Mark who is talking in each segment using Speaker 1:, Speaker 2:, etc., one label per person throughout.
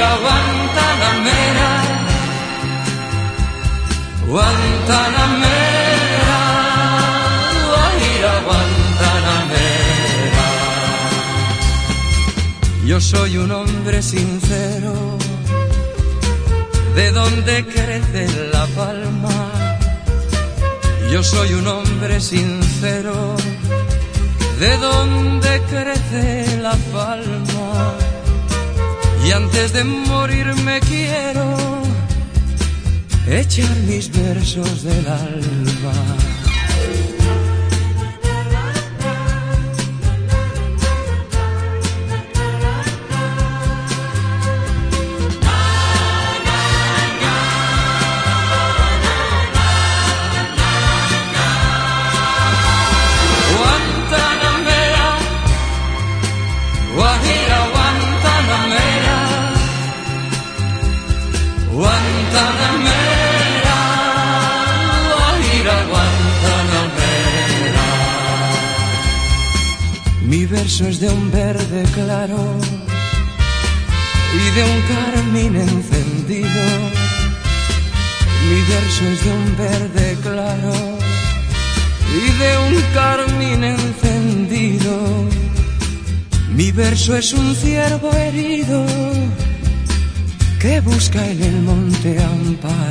Speaker 1: era Guantanamera, Guantanamera, Guajira Guantanamera. Yo soy un hombre sincero, de donde crece la palma. Yo soy un hombre sincero, de donde crece la palma. Y antes de morir me quiero echar mis versos del alma. Es de un verde claro y de un carmín encendido. Mi verso es de un verde claro y de un carmín encendido. Mi verso es un ciervo herido que busca en el monte amparo.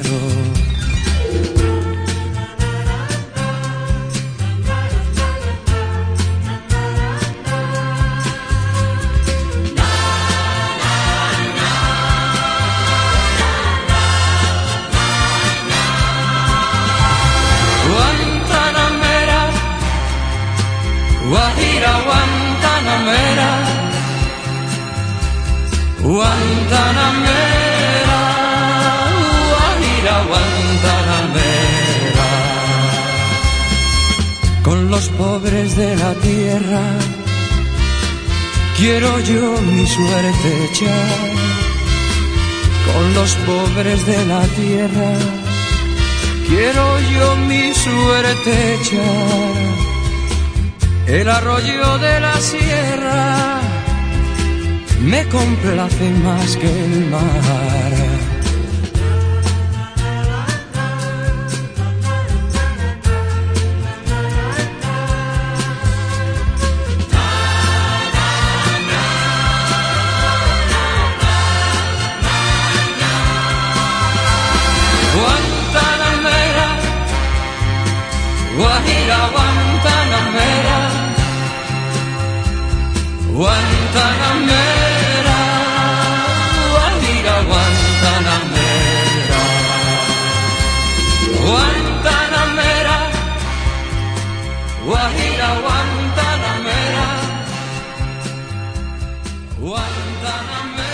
Speaker 1: Guajira Guantanamera, Guantanamera, Guajira Guantanamera. Con los pobres de la tierra quiero yo mi suerte echar. Con los pobres de la tierra quiero yo mi suerte echar el arroyo de la sierra me complace más que el mar. Guantanamera, Guajira, Guantanamera, barriga Guantanamera, Guantanamera, guajira Guantanamera, Guantanamera.